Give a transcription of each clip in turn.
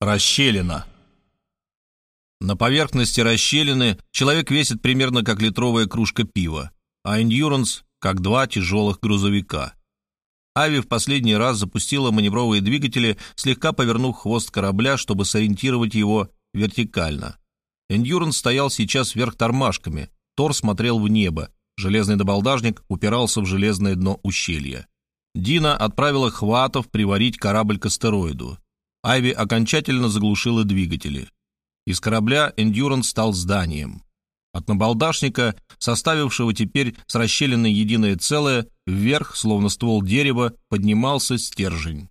Расщелина. На поверхности расщелины человек весит примерно как литровая кружка пива, а Endurance – как два тяжелых грузовика. Ави в последний раз запустила маневровые двигатели, слегка повернув хвост корабля, чтобы сориентировать его вертикально. Endurance стоял сейчас вверх тормашками, Тор смотрел в небо, железный добалдажник упирался в железное дно ущелья. Дина отправила хватов приварить корабль к астероиду. Айви окончательно заглушила двигатели. Из корабля «Эндюранс» стал зданием. От набалдашника, составившего теперь с расщелиной единое целое, вверх, словно ствол дерева, поднимался стержень.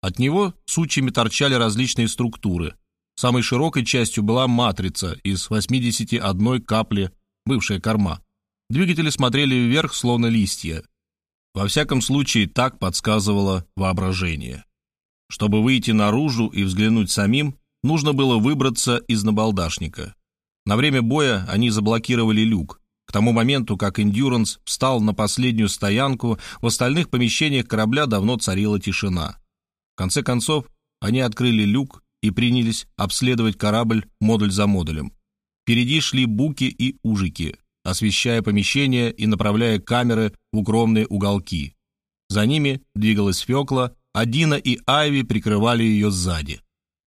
От него сучьями торчали различные структуры. Самой широкой частью была матрица из 81 капли, бывшая корма. Двигатели смотрели вверх, словно листья. Во всяком случае, так подсказывало воображение. Чтобы выйти наружу и взглянуть самим, нужно было выбраться из набалдашника. На время боя они заблокировали люк. К тому моменту, как «Эндюранс» встал на последнюю стоянку, в остальных помещениях корабля давно царила тишина. В конце концов, они открыли люк и принялись обследовать корабль модуль за модулем. Впереди шли буки и ужики, освещая помещение и направляя камеры в укромные уголки. За ними двигалась Фекла, а Дина и Айви прикрывали ее сзади.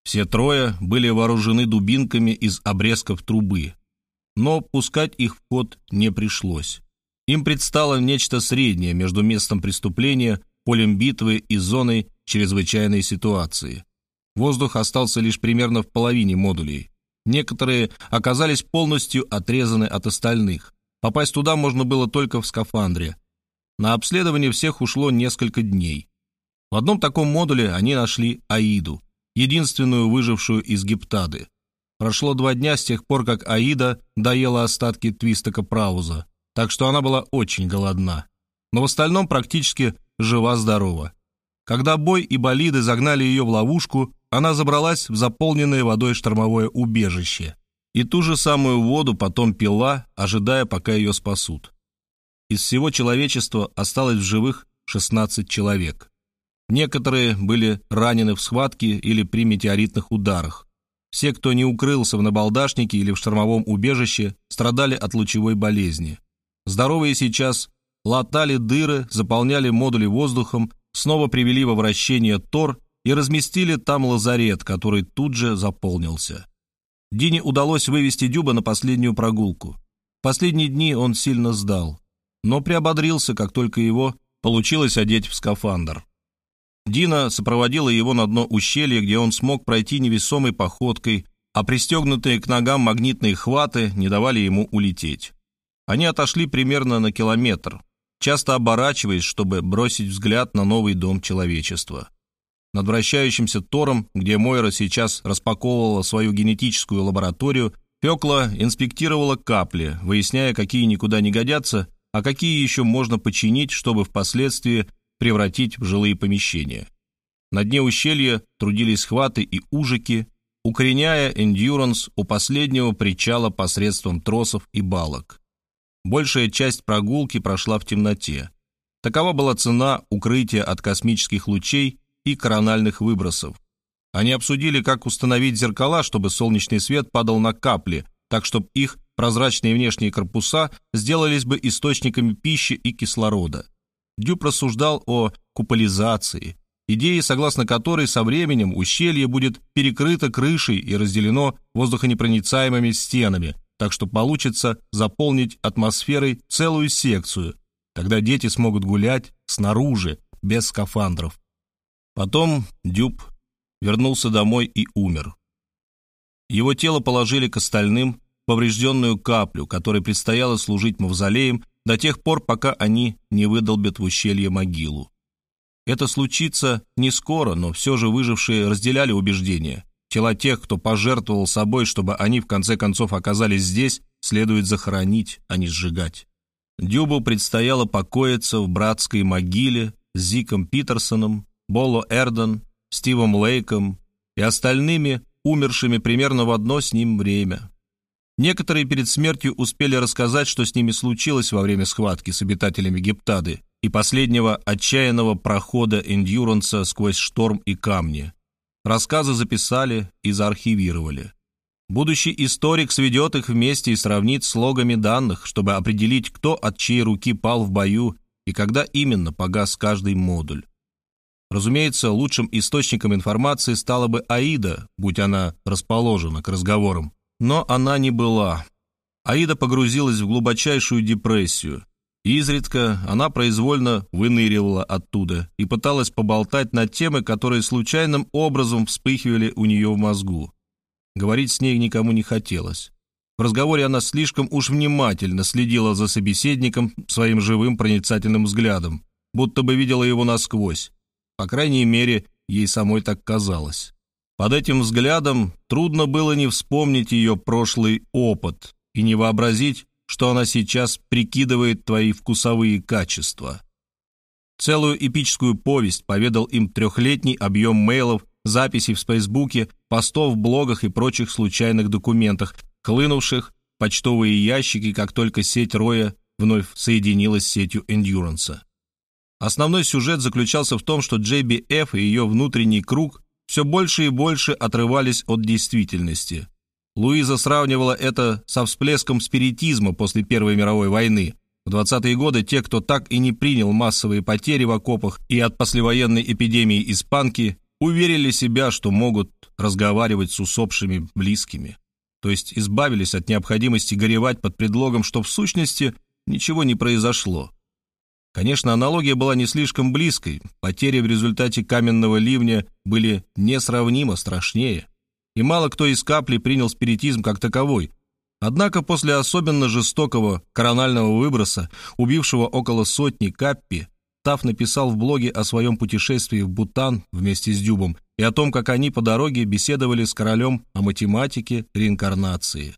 Все трое были вооружены дубинками из обрезков трубы, но пускать их в ход не пришлось. Им предстало нечто среднее между местом преступления, полем битвы и зоной чрезвычайной ситуации. Воздух остался лишь примерно в половине модулей. Некоторые оказались полностью отрезаны от остальных. Попасть туда можно было только в скафандре. На обследование всех ушло несколько дней. В одном таком модуле они нашли Аиду, единственную выжившую из гептады. Прошло два дня с тех пор, как Аида доела остатки твистока Прауза, так что она была очень голодна. Но в остальном практически жива-здорова. Когда бой и болиды загнали ее в ловушку, она забралась в заполненное водой штормовое убежище. И ту же самую воду потом пила, ожидая, пока ее спасут. Из всего человечества осталось в живых 16 человек. Некоторые были ранены в схватке или при метеоритных ударах. Все, кто не укрылся в набалдашнике или в штормовом убежище, страдали от лучевой болезни. Здоровые сейчас латали дыры, заполняли модули воздухом, снова привели во вращение Тор и разместили там лазарет, который тут же заполнился. Дине удалось вывести Дюба на последнюю прогулку. В последние дни он сильно сдал, но приободрился, как только его получилось одеть в скафандр. Дина сопроводила его на дно ущелья, где он смог пройти невесомой походкой, а пристегнутые к ногам магнитные хваты не давали ему улететь. Они отошли примерно на километр, часто оборачиваясь, чтобы бросить взгляд на новый дом человечества. Над вращающимся Тором, где Мойра сейчас распаковывала свою генетическую лабораторию, Фекла инспектировала капли, выясняя, какие никуда не годятся, а какие еще можно починить, чтобы впоследствии превратить в жилые помещения. На дне ущелья трудились хваты и ужики, укореняя эндюранс у последнего причала посредством тросов и балок. Большая часть прогулки прошла в темноте. Такова была цена укрытия от космических лучей и корональных выбросов. Они обсудили, как установить зеркала, чтобы солнечный свет падал на капли, так чтобы их прозрачные внешние корпуса сделались бы источниками пищи и кислорода. Дюб рассуждал о куполизации, идее, согласно которой со временем ущелье будет перекрыто крышей и разделено воздухонепроницаемыми стенами, так что получится заполнить атмосферой целую секцию. Тогда дети смогут гулять снаружи, без скафандров. Потом Дюб вернулся домой и умер. Его тело положили к остальным, поврежденную каплю, которой предстояло служить мавзолеем до тех пор, пока они не выдолбят в ущелье могилу. Это случится не скоро, но все же выжившие разделяли убеждения. Тела тех, кто пожертвовал собой, чтобы они в конце концов оказались здесь, следует захоронить, а не сжигать. Дюбу предстояло покоиться в братской могиле с Зиком Питерсоном, Боло Эрден, Стивом Лейком и остальными, умершими примерно в одно с ним время. Некоторые перед смертью успели рассказать, что с ними случилось во время схватки с обитателями Гептады и последнего отчаянного прохода Эндюранса сквозь шторм и камни. рассказы записали и заархивировали. Будущий историк сведет их вместе и сравнит с логами данных, чтобы определить, кто от чьей руки пал в бою и когда именно погас каждый модуль. Разумеется, лучшим источником информации стала бы Аида, будь она расположена к разговорам. Но она не была. Аида погрузилась в глубочайшую депрессию. Изредка она произвольно выныривала оттуда и пыталась поболтать на темы, которые случайным образом вспыхивали у нее в мозгу. Говорить с ней никому не хотелось. В разговоре она слишком уж внимательно следила за собеседником своим живым проницательным взглядом, будто бы видела его насквозь. По крайней мере, ей самой так казалось. Под этим взглядом трудно было не вспомнить ее прошлый опыт и не вообразить, что она сейчас прикидывает твои вкусовые качества. Целую эпическую повесть поведал им трехлетний объем мейлов, записей в Фейсбуке, постов в блогах и прочих случайных документах, хлынувших почтовые ящики, как только сеть Роя вновь соединилась с сетью Эндюранса. Основной сюжет заключался в том, что JBF и ее внутренний круг все больше и больше отрывались от действительности. Луиза сравнивала это со всплеском спиритизма после Первой мировой войны. В 20-е годы те, кто так и не принял массовые потери в окопах и от послевоенной эпидемии испанки, уверили себя, что могут разговаривать с усопшими близкими. То есть избавились от необходимости горевать под предлогом, что в сущности ничего не произошло. Конечно, аналогия была не слишком близкой, потери в результате каменного ливня были несравнимо страшнее, и мало кто из капли принял спиритизм как таковой. Однако после особенно жестокого коронального выброса, убившего около сотни каппи, Тав написал в блоге о своем путешествии в Бутан вместе с Дюбом и о том, как они по дороге беседовали с королем о математике реинкарнации.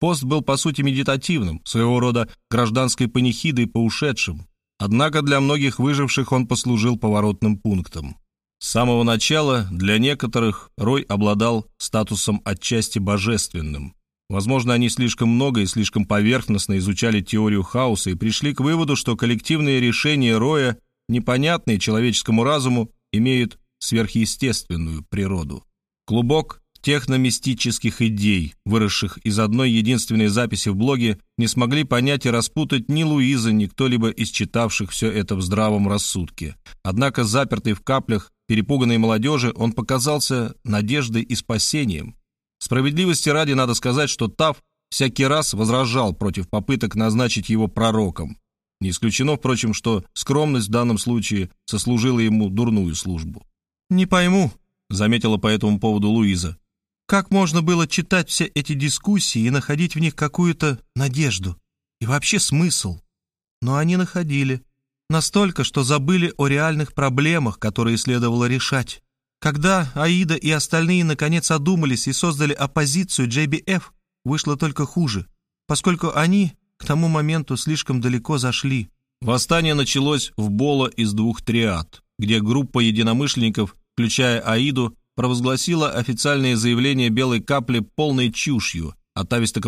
Пост был по сути медитативным, своего рода гражданской панихидой по ушедшим, Однако для многих выживших он послужил поворотным пунктом. С самого начала для некоторых Рой обладал статусом отчасти божественным. Возможно, они слишком много и слишком поверхностно изучали теорию хаоса и пришли к выводу, что коллективные решения Роя, непонятные человеческому разуму, имеют сверхъестественную природу. Клубок техномистических идей, выросших из одной единственной записи в блоге, не смогли понять и распутать ни Луиза, ни кто-либо из читавших все это в здравом рассудке. Однако, запертый в каплях перепуганной молодежи, он показался надеждой и спасением. Справедливости ради надо сказать, что Тав всякий раз возражал против попыток назначить его пророком. Не исключено, впрочем, что скромность в данном случае сослужила ему дурную службу. «Не пойму», — заметила по этому поводу Луиза. Как можно было читать все эти дискуссии и находить в них какую-то надежду и вообще смысл? Но они находили. Настолько, что забыли о реальных проблемах, которые следовало решать. Когда Аида и остальные наконец одумались и создали оппозицию JBF, вышло только хуже, поскольку они к тому моменту слишком далеко зашли. Восстание началось в Боло из двух триад, где группа единомышленников, включая Аиду, провозгласила официальное заявление белой капли полной чушью, а Тависта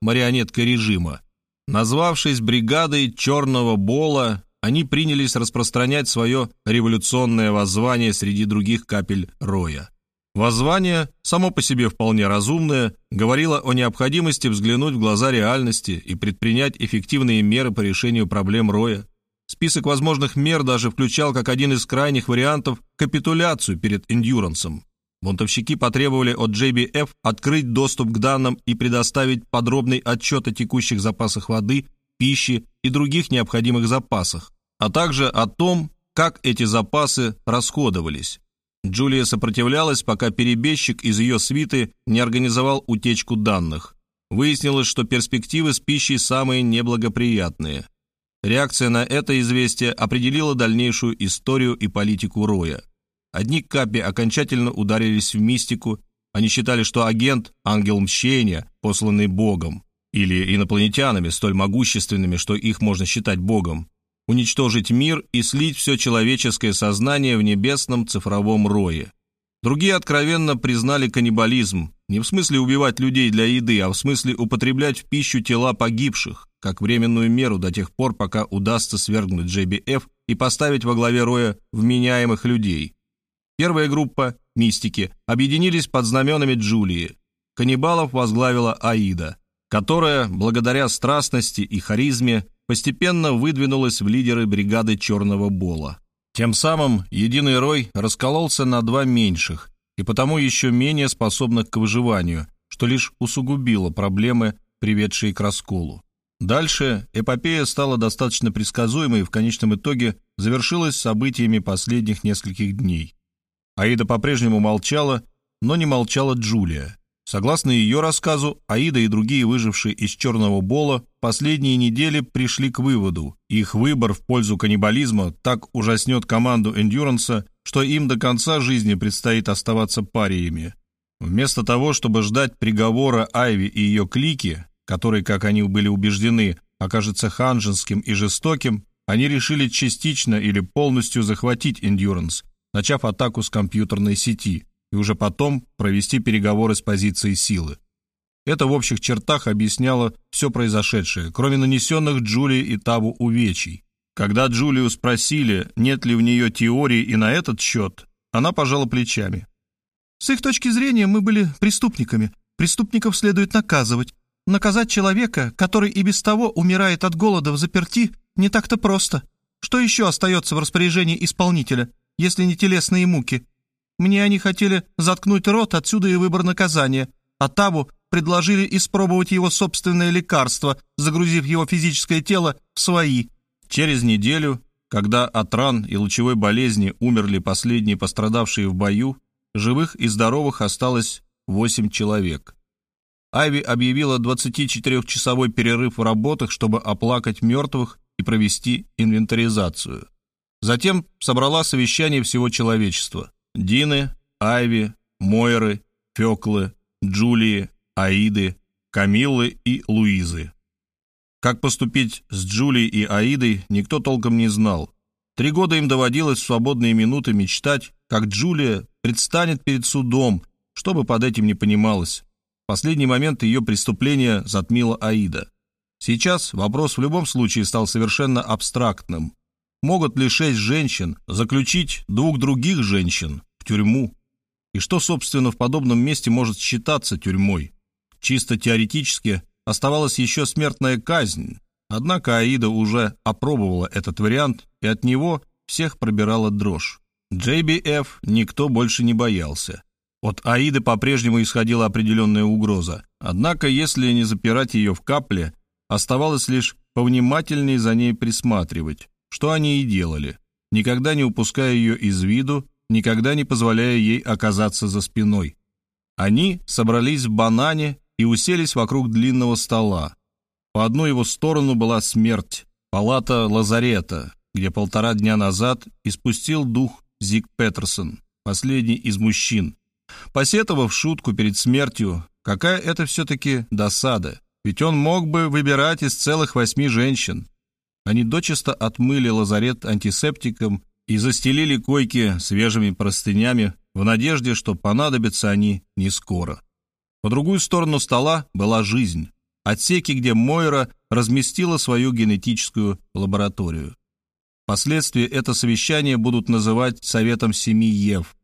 марионеткой режима. Назвавшись бригадой «Черного Бола», они принялись распространять свое революционное воззвание среди других капель Роя. Воззвание, само по себе вполне разумное, говорило о необходимости взглянуть в глаза реальности и предпринять эффективные меры по решению проблем Роя. Список возможных мер даже включал как один из крайних вариантов капитуляцию перед эндюрансом. Бунтовщики потребовали от JBF открыть доступ к данным и предоставить подробный отчет о текущих запасах воды, пищи и других необходимых запасах, а также о том, как эти запасы расходовались. Джулия сопротивлялась, пока перебежчик из ее свиты не организовал утечку данных. Выяснилось, что перспективы с пищей самые неблагоприятные. Реакция на это известие определила дальнейшую историю и политику Роя. Одни капи окончательно ударились в мистику, они считали, что агент – ангел мщения, посланный Богом, или инопланетянами, столь могущественными, что их можно считать Богом, уничтожить мир и слить все человеческое сознание в небесном цифровом рое. Другие откровенно признали каннибализм, не в смысле убивать людей для еды, а в смысле употреблять в пищу тела погибших, как временную меру до тех пор, пока удастся свергнуть JBF и поставить во главе роя вменяемых людей. Первая группа, мистики, объединились под знаменами Джулии. Каннибалов возглавила Аида, которая, благодаря страстности и харизме, постепенно выдвинулась в лидеры бригады Черного Бола. Тем самым единый рой раскололся на два меньших и потому еще менее способных к выживанию, что лишь усугубило проблемы, приведшие к расколу. Дальше эпопея стала достаточно предсказуемой и в конечном итоге завершилась событиями последних нескольких дней. Аида по-прежнему молчала, но не молчала Джулия. Согласно ее рассказу, Аида и другие выжившие из Черного Бола последние недели пришли к выводу, их выбор в пользу каннибализма так ужаснет команду Эндюранса, что им до конца жизни предстоит оставаться париями. Вместо того, чтобы ждать приговора Айви и ее клики, который, как они были убеждены, окажется ханжинским и жестоким, они решили частично или полностью захватить Эндюранс, начав атаку с компьютерной сети, и уже потом провести переговоры с позиции силы. Это в общих чертах объясняло все произошедшее, кроме нанесенных Джулии и Табу увечий. Когда Джулию спросили, нет ли в нее теории и на этот счет, она пожала плечами. «С их точки зрения мы были преступниками. Преступников следует наказывать. Наказать человека, который и без того умирает от голода в заперти, не так-то просто. Что еще остается в распоряжении исполнителя, если не телесные муки? Мне они хотели заткнуть рот, отсюда и выбор наказания. А Табу предложили испробовать его собственное лекарство, загрузив его физическое тело в свои. Через неделю, когда от ран и лучевой болезни умерли последние пострадавшие в бою, живых и здоровых осталось 8 человек. Айви объявила 24-часовой перерыв в работах, чтобы оплакать мертвых и провести инвентаризацию. Затем собрала совещание всего человечества. Дины, Айви, Мойры, Феклы, Джулии, Аиды, Камиллы и Луизы. Как поступить с Джулией и Аидой, никто толком не знал. Три года им доводилось в свободные минуты мечтать, как Джулия предстанет перед судом, чтобы под этим не понималось. В последний момент ее преступление затмила Аида. Сейчас вопрос в любом случае стал совершенно абстрактным. Могут ли шесть женщин заключить двух других женщин в тюрьму? И что, собственно, в подобном месте может считаться тюрьмой? Чисто теоретически оставалась еще смертная казнь, однако Аида уже опробовала этот вариант, и от него всех пробирала дрожь. JBF никто больше не боялся. От Аиды по-прежнему исходила определенная угроза. Однако, если не запирать ее в капле, оставалось лишь повнимательнее за ней присматривать, что они и делали, никогда не упуская ее из виду, никогда не позволяя ей оказаться за спиной. Они собрались в банане и уселись вокруг длинного стола. По одну его сторону была смерть, палата лазарета, где полтора дня назад испустил дух Зиг Петерсон, последний из мужчин, посетовав шутку перед смертью, какая это все-таки досада, ведь он мог бы выбирать из целых восьми женщин. Они дочисто отмыли лазарет антисептиком и застелили койки свежими простынями в надежде, что понадобятся они не скоро. По другую сторону стола была жизнь, отсеки, где Мойра разместила свою генетическую лабораторию. Впоследствии это совещание будут называть Советом Семи Ев,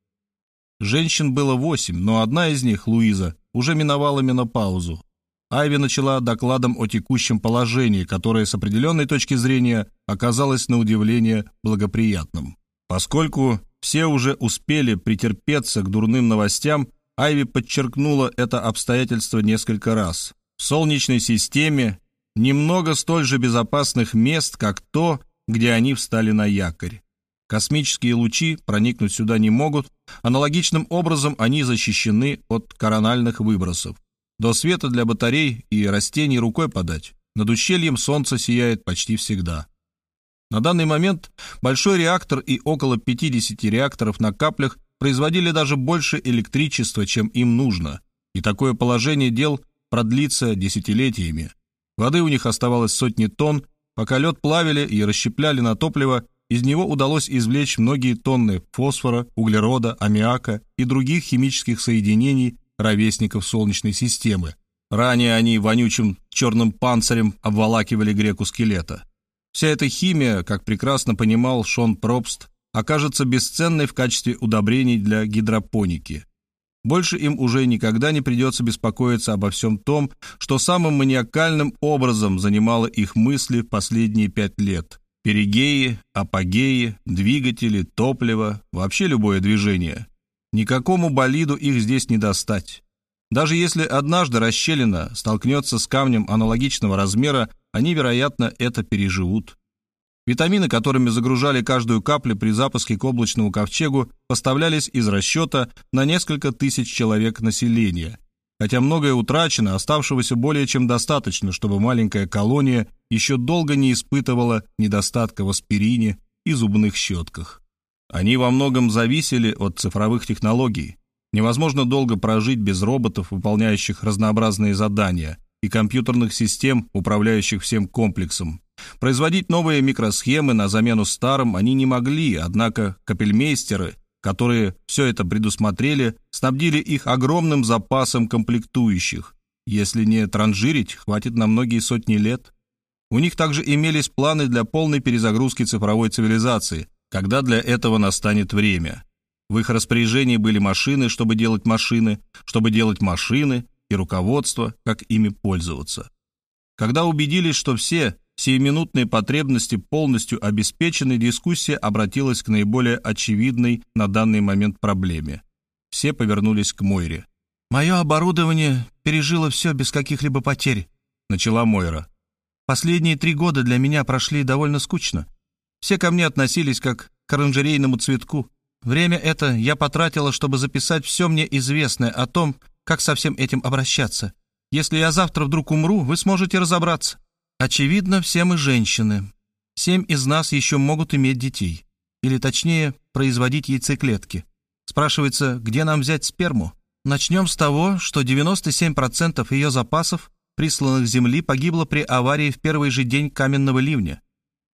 Женщин было восемь, но одна из них, Луиза, уже миновала менопаузу. Айви начала докладом о текущем положении, которое с определенной точки зрения оказалось на удивление благоприятным. Поскольку все уже успели претерпеться к дурным новостям, Айви подчеркнула это обстоятельство несколько раз. В Солнечной системе немного столь же безопасных мест, как то, где они встали на якорь. Космические лучи проникнуть сюда не могут, аналогичным образом они защищены от корональных выбросов. До света для батарей и растений рукой подать. Над ущельем солнце сияет почти всегда. На данный момент большой реактор и около 50 реакторов на каплях производили даже больше электричества, чем им нужно, и такое положение дел продлится десятилетиями. Воды у них оставалось сотни тонн, пока лед плавили и расщепляли на топливо из него удалось извлечь многие тонны фосфора, углерода, аммиака и других химических соединений ровесников Солнечной системы. Ранее они вонючим черным панцирем обволакивали греку скелета. Вся эта химия, как прекрасно понимал Шон Пробст, окажется бесценной в качестве удобрений для гидропоники. Больше им уже никогда не придется беспокоиться обо всем том, что самым маниакальным образом занимало их мысли в последние пять лет. Перигеи, апогеи, двигатели, топливо, вообще любое движение. Никакому болиду их здесь не достать. Даже если однажды расщелина столкнется с камнем аналогичного размера, они, вероятно, это переживут. Витамины, которыми загружали каждую каплю при запуске к облачному ковчегу, поставлялись из расчета на несколько тысяч человек населения. Хотя многое утрачено, оставшегося более чем достаточно, чтобы маленькая колония еще долго не испытывала недостатка в аспирине и зубных щетках. Они во многом зависели от цифровых технологий. Невозможно долго прожить без роботов, выполняющих разнообразные задания, и компьютерных систем, управляющих всем комплексом. Производить новые микросхемы на замену старым они не могли, однако капельмейстеры, которые все это предусмотрели, снабдили их огромным запасом комплектующих. Если не транжирить, хватит на многие сотни лет. У них также имелись планы для полной перезагрузки цифровой цивилизации, когда для этого настанет время. В их распоряжении были машины, чтобы делать машины, чтобы делать машины, и руководство, как ими пользоваться. Когда убедились, что все сиюминутные потребности полностью обеспечены, дискуссия обратилась к наиболее очевидной на данный момент проблеме. Все повернулись к Мойре. «Мое оборудование пережило все без каких-либо потерь», — начала Мойра. «Последние три года для меня прошли довольно скучно. Все ко мне относились как к оранжерейному цветку. Время это я потратила, чтобы записать все мне известное о том, как со всем этим обращаться. Если я завтра вдруг умру, вы сможете разобраться. Очевидно, все мы женщины. Семь из нас еще могут иметь детей. Или точнее, производить яйцеклетки. Спрашивается, где нам взять сперму? Начнем с того, что 97% ее запасов, присланных Земли, погибло при аварии в первый же день каменного ливня.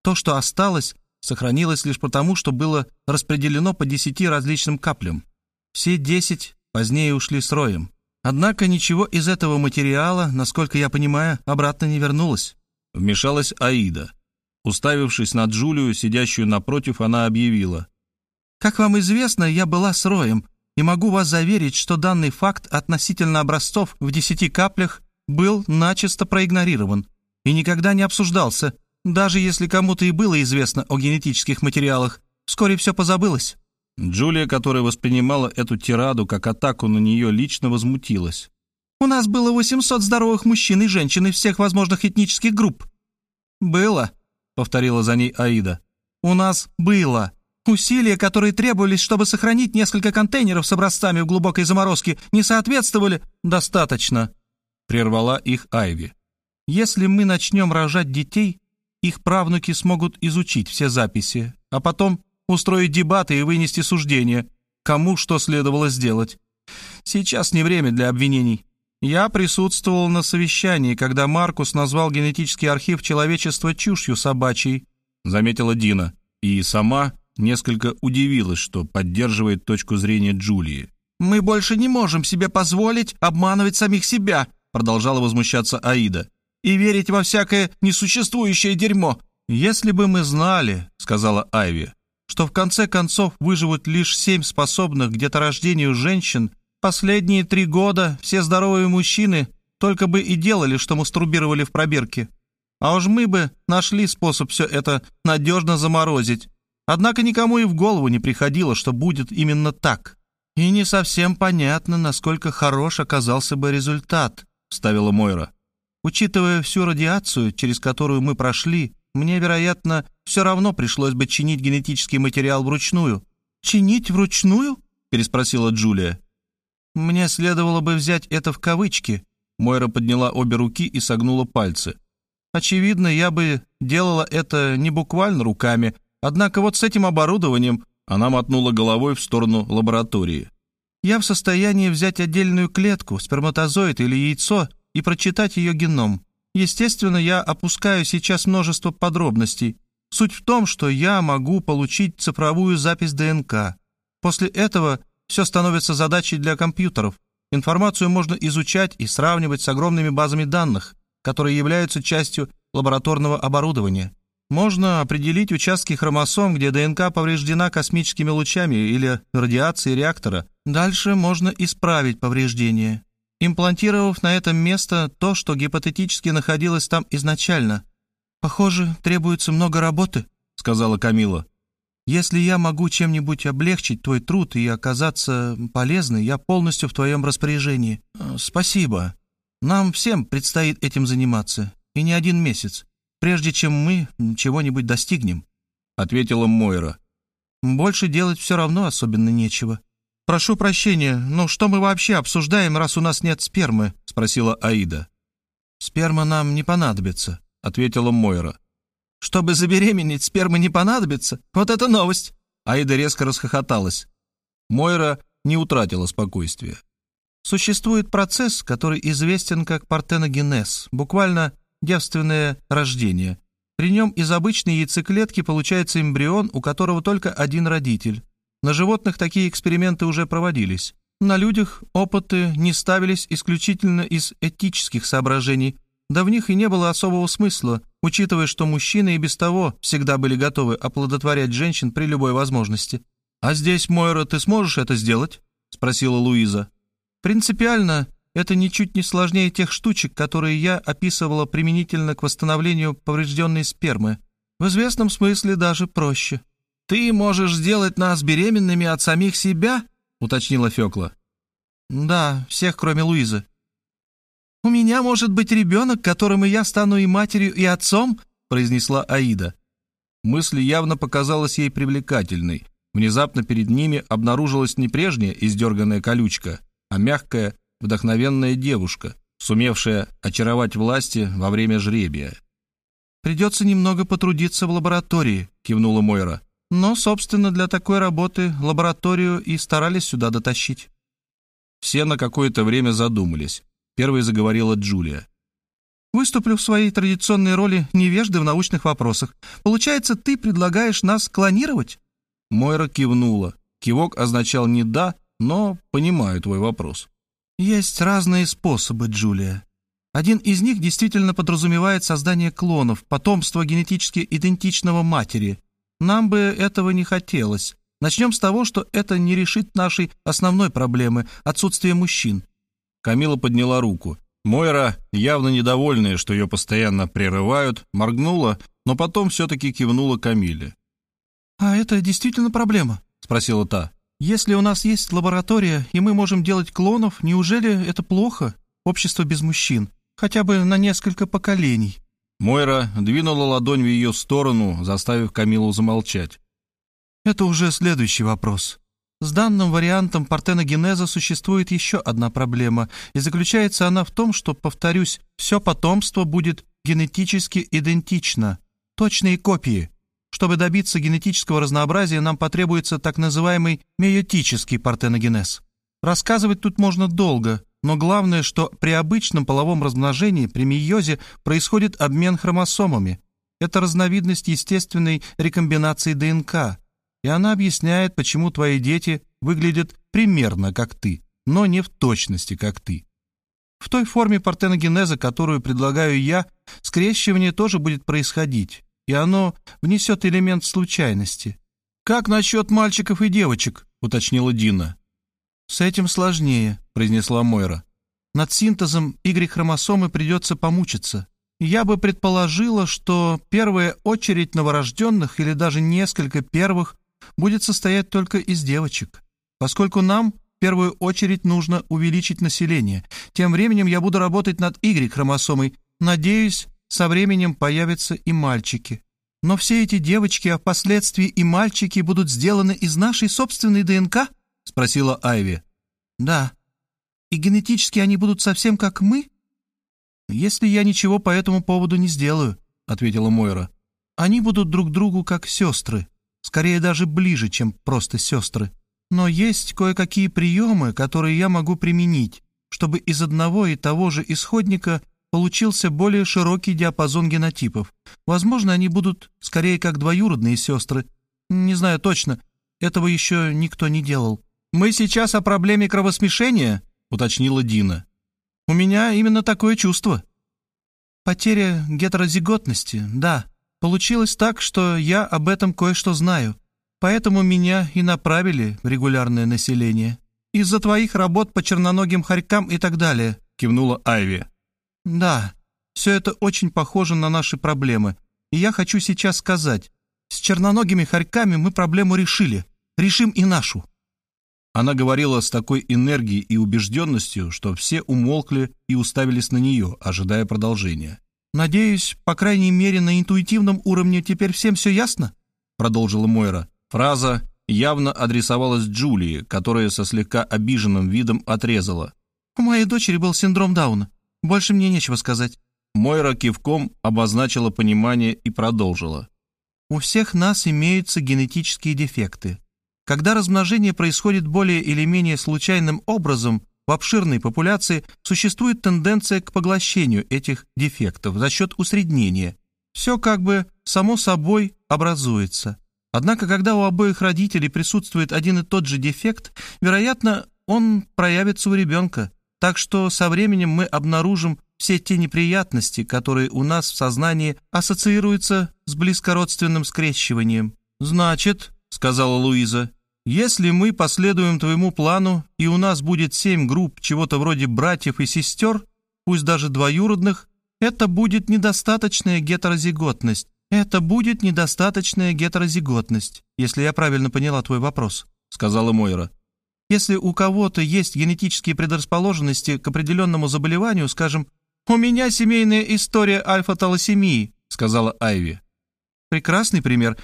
То, что осталось, сохранилось лишь потому, что было распределено по 10 различным каплям. Все 10 позднее ушли с роем. Однако ничего из этого материала, насколько я понимаю, обратно не вернулось. Вмешалась Аида. Уставившись на Джулию, сидящую напротив, она объявила. «Как вам известно, я была с Роем, и могу вас заверить, что данный факт относительно образцов в десяти каплях был начисто проигнорирован и никогда не обсуждался, даже если кому-то и было известно о генетических материалах. Вскоре все позабылось». Джулия, которая воспринимала эту тираду как атаку на нее, лично возмутилась. У нас было 800 здоровых мужчин и женщин из всех возможных этнических групп». «Было», — повторила за ней Аида. «У нас было. Усилия, которые требовались, чтобы сохранить несколько контейнеров с образцами в глубокой заморозке, не соответствовали...» «Достаточно», — прервала их Айви. «Если мы начнем рожать детей, их правнуки смогут изучить все записи, а потом устроить дебаты и вынести суждение, кому что следовало сделать. Сейчас не время для обвинений. Я присутствовал на совещании, когда Маркус назвал генетический архив человечества чушью собачьей, заметила Дина, и сама несколько удивилась, что поддерживает точку зрения Джулии. «Мы больше не можем себе позволить обманывать самих себя», продолжала возмущаться Аида, «и верить во всякое несуществующее дерьмо». «Если бы мы знали», — сказала Айви, «что в конце концов выживут лишь семь способных к деторождению женщин, Последние три года все здоровые мужчины только бы и делали, что мастурбировали в пробирке. А уж мы бы нашли способ все это надежно заморозить. Однако никому и в голову не приходило, что будет именно так. И не совсем понятно, насколько хорош оказался бы результат, вставила Мойра. Учитывая всю радиацию, через которую мы прошли, мне, вероятно, все равно пришлось бы чинить генетический материал вручную. «Чинить вручную?» — переспросила Джулия. «Мне следовало бы взять это в кавычки». Мойра подняла обе руки и согнула пальцы. «Очевидно, я бы делала это не буквально руками, однако вот с этим оборудованием...» Она мотнула головой в сторону лаборатории. «Я в состоянии взять отдельную клетку, сперматозоид или яйцо и прочитать ее геном. Естественно, я опускаю сейчас множество подробностей. Суть в том, что я могу получить цифровую запись ДНК. После этого все становится задачей для компьютеров. Информацию можно изучать и сравнивать с огромными базами данных, которые являются частью лабораторного оборудования. Можно определить участки хромосом, где ДНК повреждена космическими лучами или радиацией реактора. Дальше можно исправить повреждение, имплантировав на это место то, что гипотетически находилось там изначально. «Похоже, требуется много работы», — сказала Камила. «Если я могу чем-нибудь облегчить твой труд и оказаться полезной, я полностью в твоем распоряжении. Спасибо. Нам всем предстоит этим заниматься, и не один месяц прежде чем мы чего-нибудь достигнем», — ответила Мойра. «Больше делать все равно особенно нечего». «Прошу прощения, но что мы вообще обсуждаем, раз у нас нет спермы?» — спросила Аида. «Сперма нам не понадобится», — ответила Мойра. «Чтобы забеременеть, спермы не понадобится? Вот это новость!» Аида резко расхохоталась. Мойра не утратила спокойствия. Существует процесс, который известен как партеногенез, буквально девственное рождение. При нем из обычной яйцеклетки получается эмбрион, у которого только один родитель. На животных такие эксперименты уже проводились. На людях опыты не ставились исключительно из этических соображений, да в них и не было особого смысла, учитывая, что мужчины и без того всегда были готовы оплодотворять женщин при любой возможности. «А здесь, Мойра, ты сможешь это сделать?» — спросила Луиза. «Принципиально это ничуть не сложнее тех штучек, которые я описывала применительно к восстановлению поврежденной спермы. В известном смысле даже проще. «Ты можешь сделать нас беременными от самих себя?» — уточнила Фёкла. «Да, всех, кроме Луизы». «У меня может быть ребенок, которым и я стану и матерью, и отцом?» — произнесла Аида. Мысль явно показалась ей привлекательной. Внезапно перед ними обнаружилась не прежняя издерганная колючка, а мягкая, вдохновенная девушка, сумевшая очаровать власти во время жребия. «Придется немного потрудиться в лаборатории», — кивнула Мойра. «Но, собственно, для такой работы лабораторию и старались сюда дотащить». Все на какое-то время задумались. Первой заговорила Джулия. «Выступлю в своей традиционной роли невежды в научных вопросах. Получается, ты предлагаешь нас клонировать?» Мойра кивнула. Кивок означал не «да», но «понимаю твой вопрос». Есть разные способы, Джулия. Один из них действительно подразумевает создание клонов, потомства генетически идентичного матери. Нам бы этого не хотелось. Начнем с того, что это не решит нашей основной проблемы – отсутствия мужчин. Камила подняла руку. Мойра, явно недовольная, что ее постоянно прерывают, моргнула, но потом все-таки кивнула Камиле. «А это действительно проблема?» – спросила та. Если у нас есть лаборатория, и мы можем делать клонов, неужели это плохо? Общество без мужчин. Хотя бы на несколько поколений». Мойра двинула ладонь в ее сторону, заставив Камилу замолчать. «Это уже следующий вопрос. С данным вариантом партеногенеза существует еще одна проблема, и заключается она в том, что, повторюсь, все потомство будет генетически идентично. Точные копии. Чтобы добиться генетического разнообразия, нам потребуется так называемый мейотический партеногенез. Рассказывать тут можно долго, но главное, что при обычном половом размножении, при мейозе, происходит обмен хромосомами. Это разновидность естественной рекомбинации ДНК, и она объясняет, почему твои дети выглядят примерно как ты, но не в точности как ты. В той форме партеногенеза, которую предлагаю я, скрещивание тоже будет происходить, и оно внесет элемент случайности. «Как насчет мальчиков и девочек?» — уточнила Дина. «С этим сложнее», — произнесла Мойра. «Над синтезом Y-хромосомы придется помучиться. Я бы предположила, что первая очередь новорожденных или даже несколько первых будет состоять только из девочек, поскольку нам в первую очередь нужно увеличить население. Тем временем я буду работать над Y-хромосомой. Надеюсь, со временем появятся и мальчики. Но все эти девочки, а впоследствии и мальчики будут сделаны из нашей собственной ДНК? Спросила Айви. Да. И генетически они будут совсем как мы? Если я ничего по этому поводу не сделаю, ответила Мойра. Они будут друг другу как сестры, скорее даже ближе, чем просто сестры. Но есть кое-какие приемы, которые я могу применить, чтобы из одного и того же исходника получился более широкий диапазон генотипов. Возможно, они будут скорее как двоюродные сестры. Не знаю точно, этого еще никто не делал. «Мы сейчас о проблеме кровосмешения?» — уточнила Дина. «У меня именно такое чувство». «Потеря гетерозиготности, да. получилось так, что я об этом кое-что знаю. Поэтому меня и направили регулярное население. Из-за твоих работ по черноногим хорькам и так далее», — кивнула Айви. «Да, все это очень похоже на наши проблемы. И я хочу сейчас сказать, с черноногими хорьками мы проблему решили. Решим и нашу». Она говорила с такой энергией и убежденностью, что все умолкли и уставились на нее, ожидая продолжения. «Надеюсь, по крайней мере, на интуитивном уровне теперь всем все ясно?» продолжила Мойра. Фраза явно адресовалась Джулии, которая со слегка обиженным видом отрезала. «У моей дочери был синдром Дауна. Больше мне нечего сказать». Мойра кивком обозначила понимание и продолжила. «У всех нас имеются генетические дефекты. Когда размножение происходит более или менее случайным образом, в обширной популяции существует тенденция к поглощению этих дефектов за счет усреднения. Все как бы само собой образуется. Однако, когда у обоих родителей присутствует один и тот же дефект, вероятно, он проявится у ребенка. Так что со временем мы обнаружим все те неприятности, которые у нас в сознании ассоциируются с близкородственным скрещиванием. «Значит», — сказала Луиза, «если мы последуем твоему плану, и у нас будет семь групп чего-то вроде братьев и сестер, пусть даже двоюродных, это будет недостаточная гетерозиготность. Это будет недостаточная гетерозиготность, если я правильно поняла твой вопрос», — сказала Мойра. «Если у кого-то есть генетические предрасположенности к определенному заболеванию, скажем, «У меня семейная история альфа-талосемии», — сказала Айви. Прекрасный пример.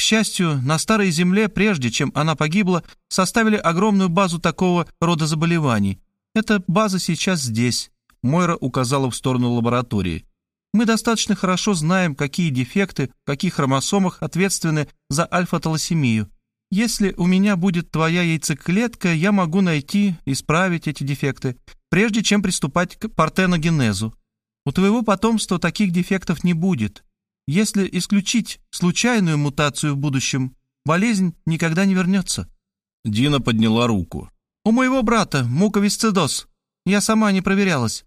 К счастью, на Старой Земле, прежде чем она погибла, составили огромную базу такого рода заболеваний. Эта база сейчас здесь. Мойра указала в сторону лаборатории. Мы достаточно хорошо знаем, какие дефекты в каких хромосомах ответственны за альфа-талосемию. Если у меня будет твоя яйцеклетка, я могу найти, исправить эти дефекты, прежде чем приступать к партеногенезу. У твоего потомства таких дефектов не будет. Если исключить случайную мутацию в будущем, болезнь никогда не вернется». Дина подняла руку. «У моего брата муковисцидоз. Я сама не проверялась».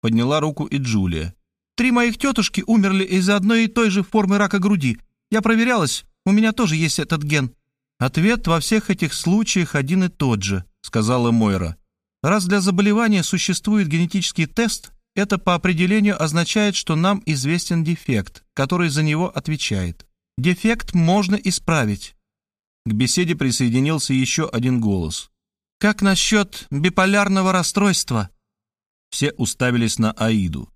Подняла руку и Джулия. «Три моих тетушки умерли из-за одной и той же формы рака груди. Я проверялась, у меня тоже есть этот ген». «Ответ во всех этих случаях один и тот же», — сказала Мойра. Раз для заболевания существует генетический тест, это по определению означает, что нам известен дефект, который за него отвечает. Дефект можно исправить. К беседе присоединился еще один голос. «Как насчет биполярного расстройства?» Все уставились на Аиду.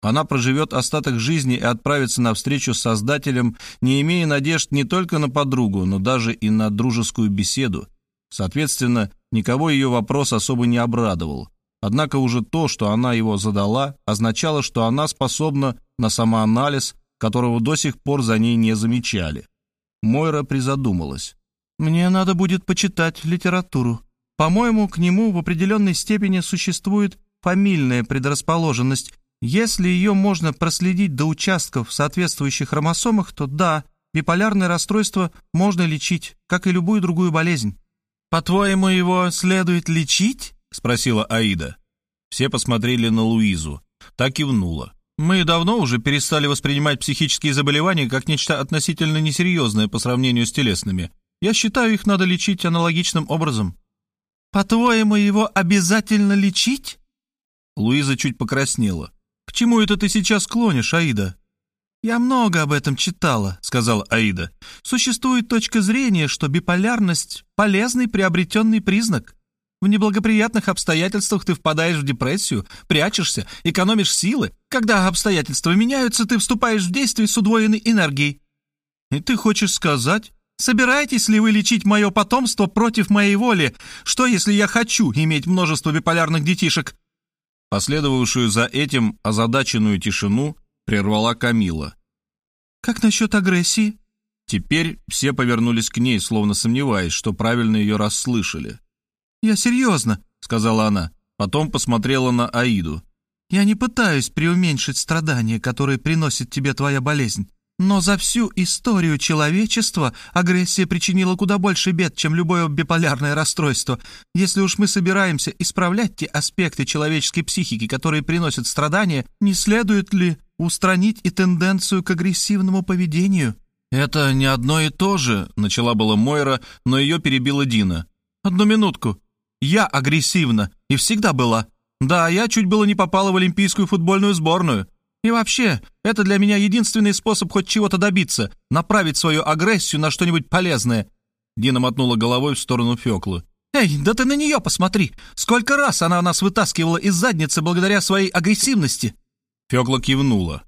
Она проживет остаток жизни и отправится на встречу с Создателем, не имея надежд не только на подругу, но даже и на дружескую беседу. Соответственно, никого ее вопрос особо не обрадовал. Однако уже то, что она его задала, означало, что она способна на самоанализ, которого до сих пор за ней не замечали. Мойра призадумалась. «Мне надо будет почитать литературу. По-моему, к нему в определенной степени существует фамильная предрасположенность. Если ее можно проследить до участков в соответствующих хромосомах, то да, биполярное расстройство можно лечить, как и любую другую болезнь. «По-твоему, его следует лечить?» — спросила Аида. Все посмотрели на Луизу. Так кивнула. «Мы давно уже перестали воспринимать психические заболевания как нечто относительно несерьезное по сравнению с телесными. Я считаю, их надо лечить аналогичным образом». «По-твоему, его обязательно лечить?» Луиза чуть покраснела. «К чему это ты сейчас клонишь, Аида?» «Я много об этом читала», — сказала Аида. «Существует точка зрения, что биполярность — полезный приобретенный признак. В неблагоприятных обстоятельствах ты впадаешь в депрессию, прячешься, экономишь силы. Когда обстоятельства меняются, ты вступаешь в действие с удвоенной энергией. И ты хочешь сказать, собираетесь ли вы лечить мое потомство против моей воли? Что, если я хочу иметь множество биполярных детишек?» Последовавшую за этим озадаченную тишину прервала Камила. «Как насчет агрессии?» Теперь все повернулись к ней, словно сомневаясь, что правильно ее расслышали. «Я серьезно», — сказала она. Потом посмотрела на Аиду. «Я не пытаюсь преуменьшить страдания, которые приносит тебе твоя болезнь. Но за всю историю человечества агрессия причинила куда больше бед, чем любое биполярное расстройство. Если уж мы собираемся исправлять те аспекты человеческой психики, которые приносят страдания, не следует ли устранить и тенденцию к агрессивному поведению». «Это не одно и то же», — начала была Мойра, но ее перебила Дина. «Одну минутку. Я агрессивна и всегда была. Да, я чуть было не попала в олимпийскую футбольную сборную. И вообще, это для меня единственный способ хоть чего-то добиться, направить свою агрессию на что-нибудь полезное». Дина мотнула головой в сторону Феклы. «Эй, да ты на нее посмотри! Сколько раз она нас вытаскивала из задницы благодаря своей агрессивности!» Фекла кивнула.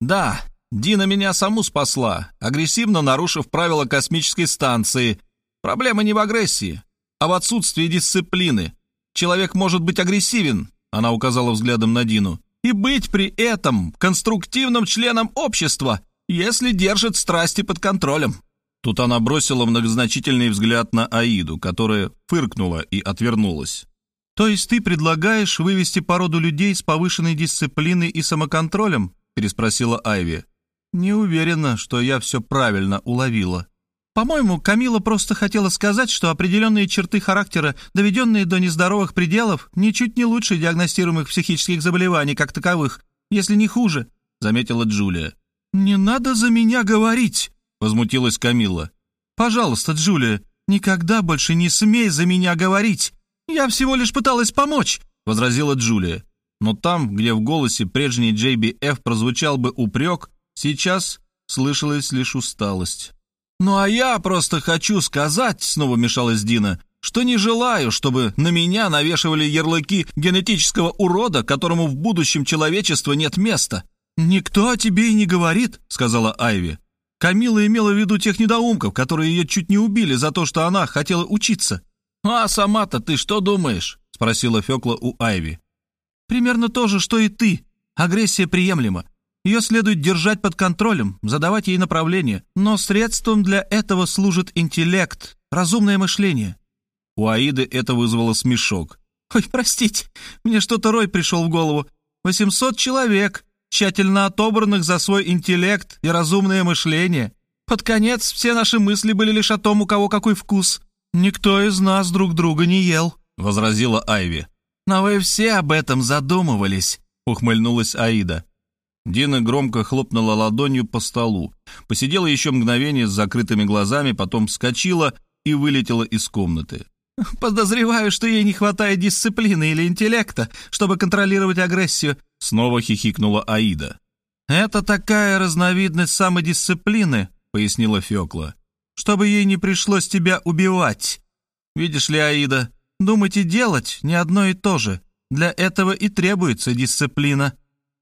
«Да, Дина меня саму спасла, агрессивно нарушив правила космической станции. Проблема не в агрессии, а в отсутствии дисциплины. Человек может быть агрессивен, она указала взглядом на Дину, и быть при этом конструктивным членом общества, если держит страсти под контролем. Тут она бросила многозначительный взгляд на Аиду, которая фыркнула и отвернулась. «То есть ты предлагаешь вывести породу людей с повышенной дисциплиной и самоконтролем?» переспросила Айви. «Не уверена, что я все правильно уловила». По-моему, Камила просто хотела сказать, что определенные черты характера, доведенные до нездоровых пределов, ничуть не лучше диагностируемых психических заболеваний как таковых, если не хуже», — заметила Джулия. «Не надо за меня говорить», — возмутилась Камила. «Пожалуйста, Джулия, никогда больше не смей за меня говорить. Я всего лишь пыталась помочь», — возразила Джулия. Но там, где в голосе прежней JBF прозвучал бы упрек, сейчас слышалась лишь усталость. «Ну а я просто хочу сказать», — снова мешалась Дина, «что не желаю, чтобы на меня навешивали ярлыки генетического урода, которому в будущем человечества нет места». «Никто о тебе и не говорит», — сказала Айви. Камила имела в виду тех недоумков, которые ее чуть не убили за то, что она хотела учиться. «А сама-то ты что думаешь?» — спросила Фекла у Айви. «Примерно то же, что и ты. Агрессия приемлема. Ее следует держать под контролем, задавать ей направление, но средством для этого служит интеллект, разумное мышление». У Аиды это вызвало смешок. «Ой, простите, мне что-то рой пришел в голову. Восемьсот человек, тщательно отобранных за свой интеллект и разумное мышление. Под конец все наши мысли были лишь о том, у кого какой вкус. Никто из нас друг друга не ел», — возразила Айви. «Но вы все об этом задумывались», — ухмыльнулась Аида. Дина громко хлопнула ладонью по столу, посидела еще мгновение с закрытыми глазами, потом вскочила и вылетела из комнаты. «Подозреваю, что ей не хватает дисциплины или интеллекта, чтобы контролировать агрессию», — снова хихикнула Аида. «Это такая разновидность самодисциплины», — пояснила Фёкла, «чтобы ей не пришлось тебя убивать. Видишь ли, Аида, думать и делать не одно и то же. Для этого и требуется дисциплина».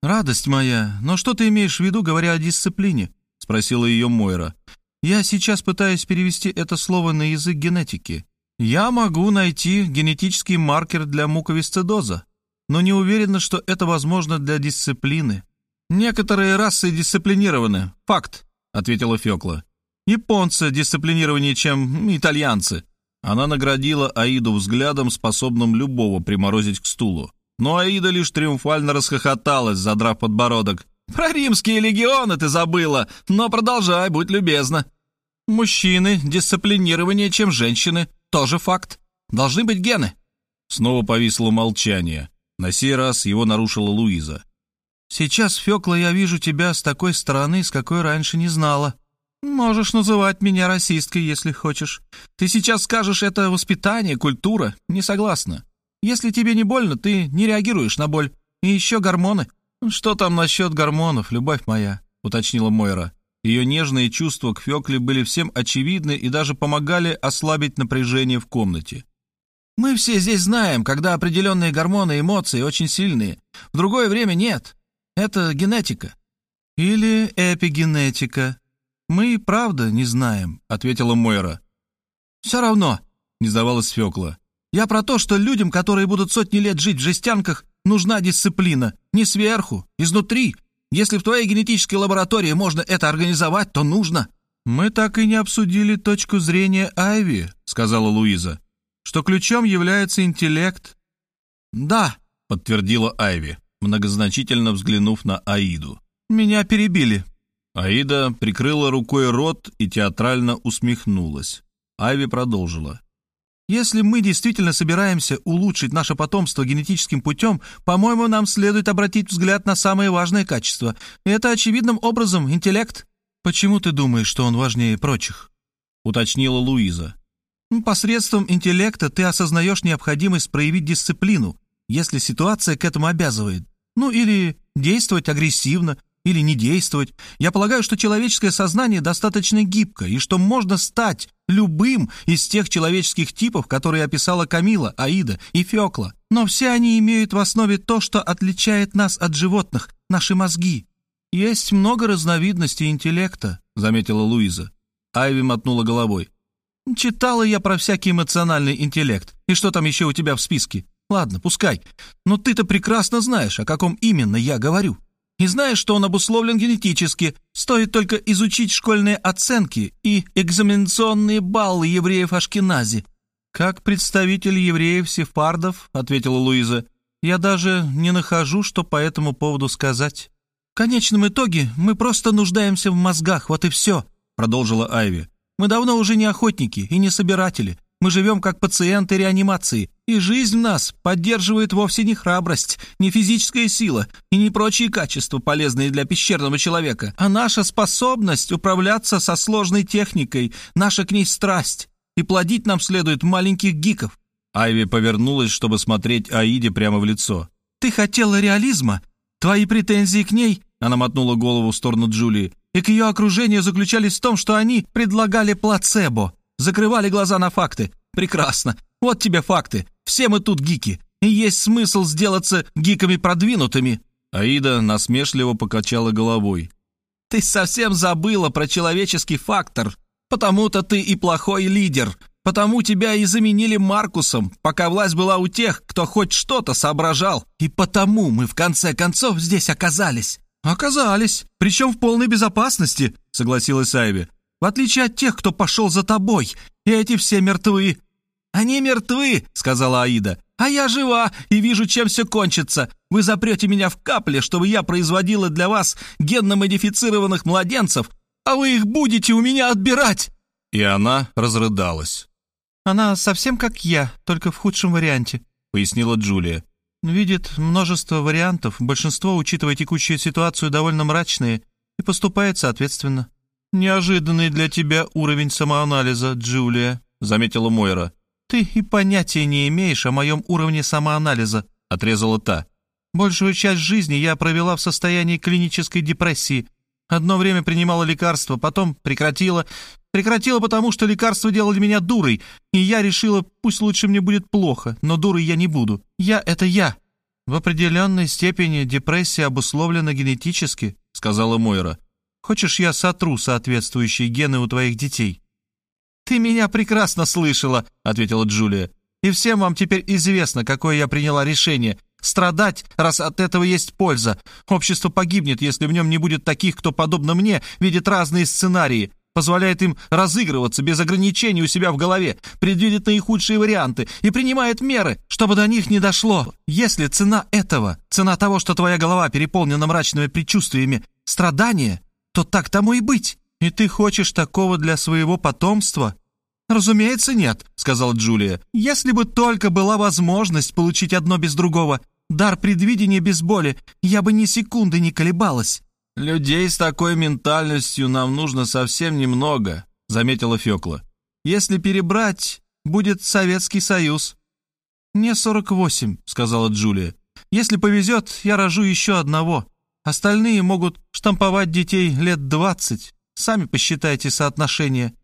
«Радость моя, но что ты имеешь в виду, говоря о дисциплине?» — спросила ее Мойра. «Я сейчас пытаюсь перевести это слово на язык генетики. Я могу найти генетический маркер для муковисцидоза, но не уверена, что это возможно для дисциплины. Некоторые расы дисциплинированы, факт», — ответила Фёкла. «Японцы дисциплинированнее, чем итальянцы». Она наградила Аиду взглядом, способным любого приморозить к стулу. Но Аида лишь триумфально расхохоталась, задрав подбородок. «Про римские легионы ты забыла, но продолжай, будь любезна». «Мужчины дисциплинированнее, чем женщины, тоже факт. Должны быть гены». Снова повисло молчание. На сей раз его нарушила Луиза. «Сейчас, Фёкла, я вижу тебя с такой стороны, с какой раньше не знала. Можешь называть меня расисткой, если хочешь. Ты сейчас скажешь, это воспитание, культура. Не согласна. Если тебе не больно, ты не реагируешь на боль. И еще гормоны». «Что там насчет гормонов, любовь моя?» — уточнила Мойра. Ее нежные чувства к Фекле были всем очевидны и даже помогали ослабить напряжение в комнате. «Мы все здесь знаем, когда определенные гормоны и эмоции очень сильные. В другое время нет. Это генетика». «Или эпигенетика. Мы правда не знаем», — ответила Мойра. «Все равно», — не сдавалась Фекла. Я про то, что людям, которые будут сотни лет жить в жестянках, нужна дисциплина. Не сверху, изнутри. Если в твоей генетической лаборатории можно это организовать, то нужно». «Мы так и не обсудили точку зрения Айви», — сказала Луиза, «что ключом является интеллект». «Да», — подтвердила Айви, многозначительно взглянув на Аиду. «Меня перебили». Аида прикрыла рукой рот и театрально усмехнулась. Айви продолжила. Если мы действительно собираемся улучшить наше потомство генетическим путем, по-моему, нам следует обратить взгляд на самое важное качество. это очевидным образом интеллект. Почему ты думаешь, что он важнее прочих? Уточнила Луиза. Посредством интеллекта ты осознаешь необходимость проявить дисциплину, если ситуация к этому обязывает. Ну или действовать агрессивно, или не действовать. Я полагаю, что человеческое сознание достаточно гибко, и что можно стать любым из тех человеческих типов, которые описала Камила, Аида и Фёкла. Но все они имеют в основе то, что отличает нас от животных, наши мозги. Есть много разновидностей интеллекта, заметила Луиза. Айви мотнула головой. Читала я про всякий эмоциональный интеллект. И что там еще у тебя в списке? Ладно, пускай. Но ты-то прекрасно знаешь, о каком именно я говорю. И знаешь, что он обусловлен генетически. Стоит только изучить школьные оценки и экзаменационные баллы евреев Ашкенази. «Как представитель евреев-сефардов», — ответила Луиза, «я даже не нахожу, что по этому поводу сказать». «В конечном итоге мы просто нуждаемся в мозгах, вот и все», — продолжила Айви. «Мы давно уже не охотники и не собиратели. Мы живем как пациенты реанимации, и жизнь в нас поддерживает вовсе не храбрость, не физическая сила и не прочие качества, полезные для пещерного человека, а наша способность управляться со сложной техникой, наша к ней страсть. И плодить нам следует маленьких гиков». Айви повернулась, чтобы смотреть Аиде прямо в лицо. «Ты хотела реализма? Твои претензии к ней?» Она мотнула голову в сторону Джулии. «И к ее окружению заключались в том, что они предлагали плацебо закрывали глаза на факты. Прекрасно. Вот тебе факты. Все мы тут гики. И есть смысл сделаться гиками продвинутыми». Аида насмешливо покачала головой. «Ты совсем забыла про человеческий фактор. Потому-то ты и плохой лидер. Потому тебя и заменили Маркусом, пока власть была у тех, кто хоть что-то соображал. И потому мы в конце концов здесь оказались». «Оказались, причем в полной безопасности», — согласилась Айви. В отличие от тех, кто пошел за тобой. И эти все мертвы». «Они мертвы», — сказала Аида. «А я жива и вижу, чем все кончится. Вы запрете меня в капле, чтобы я производила для вас генно-модифицированных младенцев, а вы их будете у меня отбирать!» И она разрыдалась. «Она совсем как я, только в худшем варианте», — пояснила Джулия. «Видит множество вариантов, большинство, учитывая текущую ситуацию, довольно мрачные, и поступает соответственно». «Неожиданный для тебя уровень самоанализа, Джулия», — заметила Мойра. «Ты и понятия не имеешь о моем уровне самоанализа», — отрезала та. «Большую часть жизни я провела в состоянии клинической депрессии. Одно время принимала лекарства, потом прекратила. Прекратила, потому что лекарства делали меня дурой, и я решила, пусть лучше мне будет плохо, но дурой я не буду. Я — это я». «В определенной степени депрессия обусловлена генетически», — сказала Мойра. Хочешь, я сотру соответствующие гены у твоих детей?» «Ты меня прекрасно слышала», — ответила Джулия. «И всем вам теперь известно, какое я приняла решение. Страдать, раз от этого есть польза. Общество погибнет, если в нем не будет таких, кто, подобно мне, видит разные сценарии, позволяет им разыгрываться без ограничений у себя в голове, предвидит наихудшие варианты и принимает меры, чтобы до них не дошло. Если цена этого, цена того, что твоя голова переполнена мрачными предчувствиями, страдание, то так тому и быть. И ты хочешь такого для своего потомства?» «Разумеется, нет», — сказала Джулия. «Если бы только была возможность получить одно без другого, дар предвидения без боли, я бы ни секунды не колебалась». «Людей с такой ментальностью нам нужно совсем немного», — заметила Фёкла. «Если перебрать, будет Советский Союз». «Мне сорок восемь», — сказала Джулия. «Если повезет, я рожу еще одного. Остальные могут штамповать детей лет двадцать. Сами посчитайте соотношение».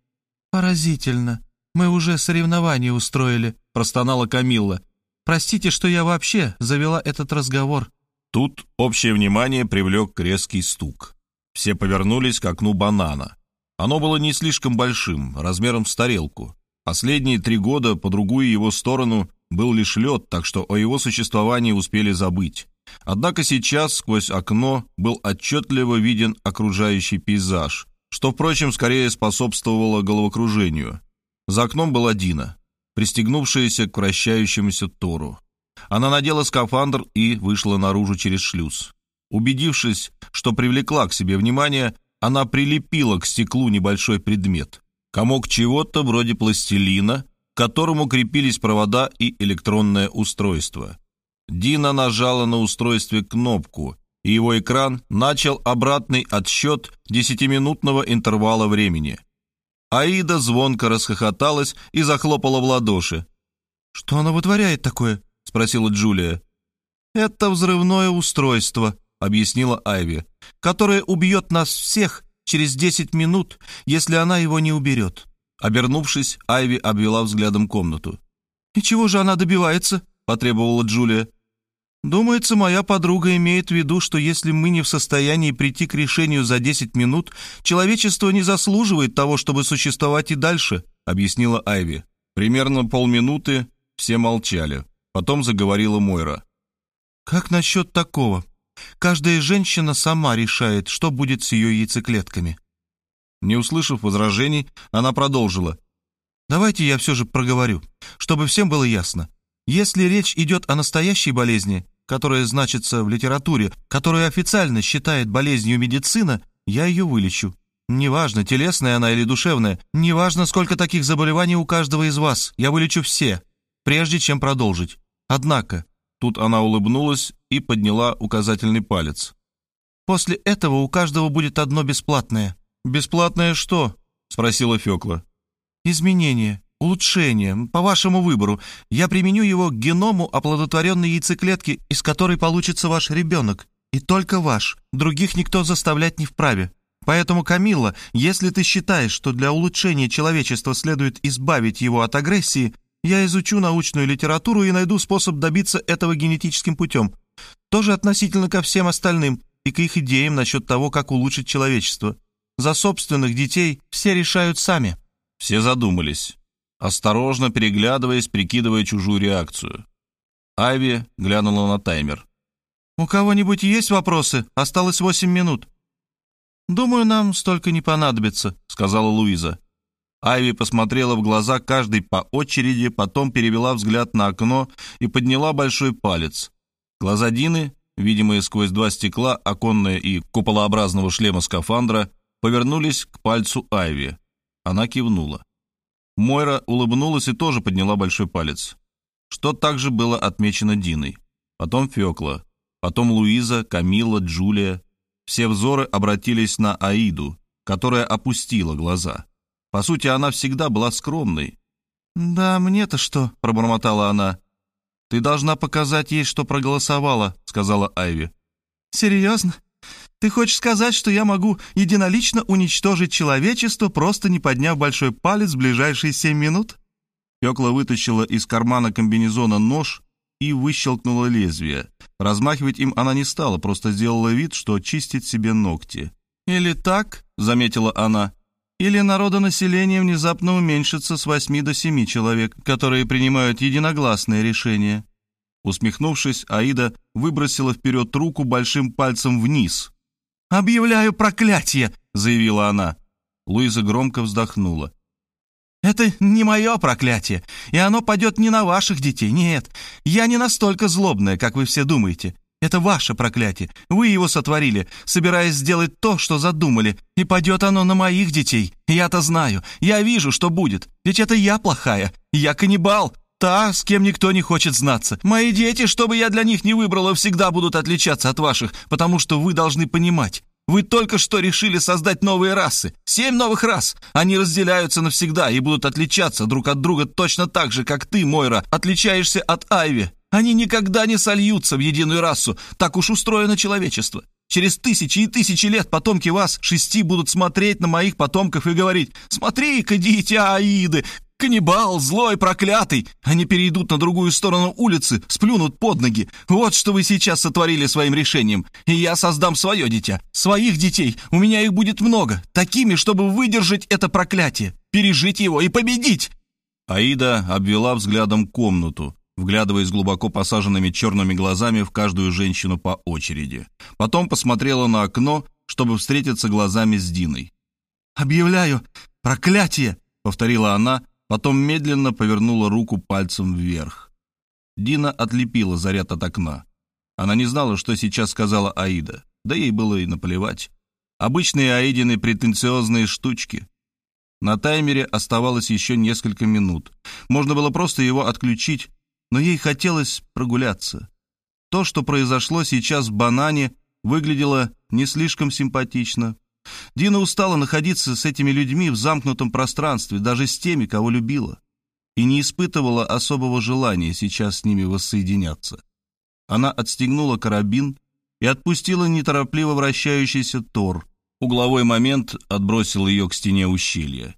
«Поразительно. Мы уже соревнования устроили», — простонала Камилла. «Простите, что я вообще завела этот разговор». Тут общее внимание привлек резкий стук. Все повернулись к окну банана. Оно было не слишком большим, размером с тарелку. Последние три года по другую его сторону был лишь лед, так что о его существовании успели забыть. Однако сейчас сквозь окно был отчетливо виден окружающий пейзаж, что, впрочем, скорее способствовало головокружению. За окном была Дина, пристегнувшаяся к вращающемуся Тору. Она надела скафандр и вышла наружу через шлюз. Убедившись, что привлекла к себе внимание, она прилепила к стеклу небольшой предмет. Комок чего-то вроде пластилина, которому крепились провода и электронное устройство. Дина нажала на устройстве кнопку, и его экран начал обратный отсчет десятиминутного интервала времени. Аида звонко расхохоталась и захлопала в ладоши. «Что она вытворяет такое?» — спросила Джулия. «Это взрывное устройство», — объяснила Айви, «которое убьет нас всех через десять минут, если она его не уберет». Обернувшись, Айви обвела взглядом комнату. «И чего же она добивается?» — потребовала Джулия. «Думается, моя подруга имеет в виду, что если мы не в состоянии прийти к решению за 10 минут, человечество не заслуживает того, чтобы существовать и дальше», — объяснила Айви. Примерно полминуты все молчали. Потом заговорила Мойра. «Как насчет такого? Каждая женщина сама решает, что будет с ее яйцеклетками». Не услышав возражений, она продолжила. «Давайте я все же проговорю, чтобы всем было ясно. Если речь идет о настоящей болезни, которая значится в литературе, которую официально считает болезнью медицина, я ее вылечу. Неважно, телесная она или душевная, неважно, сколько таких заболеваний у каждого из вас, я вылечу все, прежде чем продолжить. Однако, тут она улыбнулась и подняла указательный палец. После этого у каждого будет одно бесплатное. «Бесплатное что?» — спросила Фёкла. «Изменение улучшение, по вашему выбору. Я применю его к геному оплодотворенной яйцеклетки, из которой получится ваш ребенок. И только ваш. Других никто заставлять не вправе. Поэтому, Камилла, если ты считаешь, что для улучшения человечества следует избавить его от агрессии, я изучу научную литературу и найду способ добиться этого генетическим путем. Тоже относительно ко всем остальным и к их идеям насчет того, как улучшить человечество. За собственных детей все решают сами». Все задумались осторожно переглядываясь, прикидывая чужую реакцию. Айви глянула на таймер. «У кого-нибудь есть вопросы? Осталось восемь минут». «Думаю, нам столько не понадобится», — сказала Луиза. Айви посмотрела в глаза каждой по очереди, потом перевела взгляд на окно и подняла большой палец. Глаза Дины, видимые сквозь два стекла, оконное и куполообразного шлема скафандра, повернулись к пальцу Айви. Она кивнула. Мойра улыбнулась и тоже подняла большой палец, что также было отмечено Диной. Потом Фёкла, потом Луиза, Камила, Джулия. Все взоры обратились на Аиду, которая опустила глаза. По сути, она всегда была скромной. «Да, мне-то что?» — пробормотала она. «Ты должна показать ей, что проголосовала», — сказала Айви. «Серьезно? Ты хочешь сказать, что я могу единолично уничтожить человечество, просто не подняв большой палец в ближайшие семь минут?» Фёкла вытащила из кармана комбинезона нож и выщелкнула лезвие. Размахивать им она не стала, просто сделала вид, что чистит себе ногти. «Или так», — заметила она, — «или народонаселение внезапно уменьшится с восьми до семи человек, которые принимают единогласные решения». Усмехнувшись, Аида выбросила вперед руку большим пальцем вниз, «Объявляю проклятие!» — заявила она. Луиза громко вздохнула. «Это не мое проклятие, и оно падет не на ваших детей, нет. Я не настолько злобная, как вы все думаете. Это ваше проклятие. Вы его сотворили, собираясь сделать то, что задумали, и падет оно на моих детей. Я-то знаю, я вижу, что будет. Ведь это я плохая, я каннибал, Та, с кем никто не хочет знаться. Мои дети, чтобы я для них не выбрала, всегда будут отличаться от ваших, потому что вы должны понимать. Вы только что решили создать новые расы. Семь новых рас. Они разделяются навсегда и будут отличаться друг от друга точно так же, как ты, Мойра, отличаешься от Айви. Они никогда не сольются в единую расу. Так уж устроено человечество. Через тысячи и тысячи лет потомки вас, шести, будут смотреть на моих потомков и говорить «Смотри-ка, дитя Аиды, Каннибал, злой, проклятый! Они перейдут на другую сторону улицы, сплюнут под ноги. Вот что вы сейчас сотворили своим решением. И я создам свое дитя. Своих детей. У меня их будет много. Такими, чтобы выдержать это проклятие. Пережить его и победить!» Аида обвела взглядом комнату, вглядываясь глубоко посаженными черными глазами в каждую женщину по очереди. Потом посмотрела на окно, чтобы встретиться глазами с Диной. «Объявляю проклятие!» — повторила она, Потом медленно повернула руку пальцем вверх. Дина отлепила заряд от окна. Она не знала, что сейчас сказала Аида, да ей было и наплевать. Обычные Аидины претенциозные штучки. На таймере оставалось еще несколько минут. Можно было просто его отключить, но ей хотелось прогуляться. То, что произошло сейчас в банане, выглядело не слишком симпатично. Дина устала находиться с этими людьми в замкнутом пространстве, даже с теми, кого любила, и не испытывала особого желания сейчас с ними воссоединяться. Она отстегнула карабин и отпустила неторопливо вращающийся тор. Угловой момент отбросил ее к стене ущелья.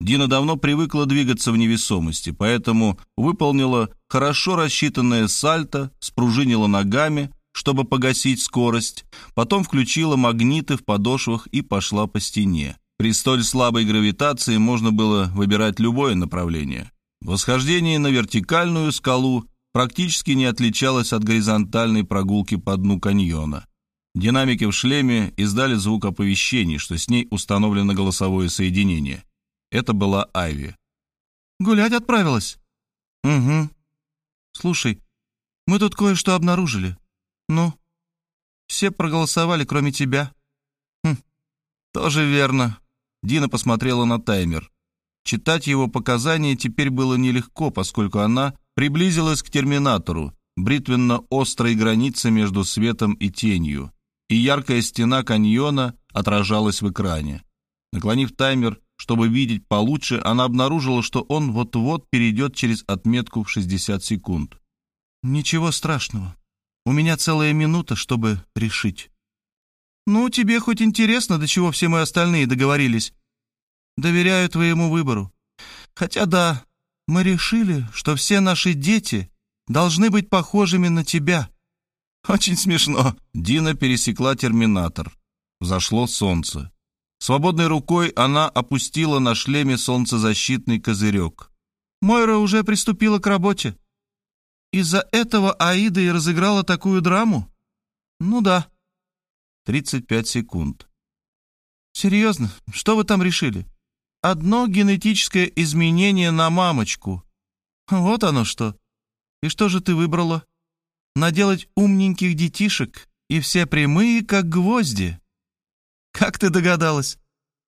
Дина давно привыкла двигаться в невесомости, поэтому выполнила хорошо рассчитанное сальто, спружинила ногами, чтобы погасить скорость, потом включила магниты в подошвах и пошла по стене. При столь слабой гравитации можно было выбирать любое направление. Восхождение на вертикальную скалу практически не отличалось от горизонтальной прогулки по дну каньона. Динамики в шлеме издали звук оповещений, что с ней установлено голосовое соединение. Это была Айви. «Гулять отправилась?» «Угу». «Слушай, мы тут кое-что обнаружили. Ну, все проголосовали, кроме тебя». «Хм, тоже верно». Дина посмотрела на таймер. Читать его показания теперь было нелегко, поскольку она приблизилась к терминатору, бритвенно-острой границе между светом и тенью, и яркая стена каньона отражалась в экране. Наклонив таймер, чтобы видеть получше, она обнаружила, что он вот-вот перейдет через отметку в 60 секунд. «Ничего страшного. У меня целая минута, чтобы решить». «Ну, тебе хоть интересно, до чего все мы остальные договорились?» «Доверяю твоему выбору. Хотя да, мы решили, что все наши дети должны быть похожими на тебя». «Очень смешно». Дина пересекла терминатор. Взошло солнце. Свободной рукой она опустила на шлеме солнцезащитный козырек. «Мойра уже приступила к работе. Из-за этого Аида и разыграла такую драму?» «Ну да». 35 секунд. «Серьезно? Что вы там решили?» «Одно генетическое изменение на мамочку. Вот оно что. И что же ты выбрала? Наделать умненьких детишек, и все прямые, как гвозди». «Как ты догадалась?»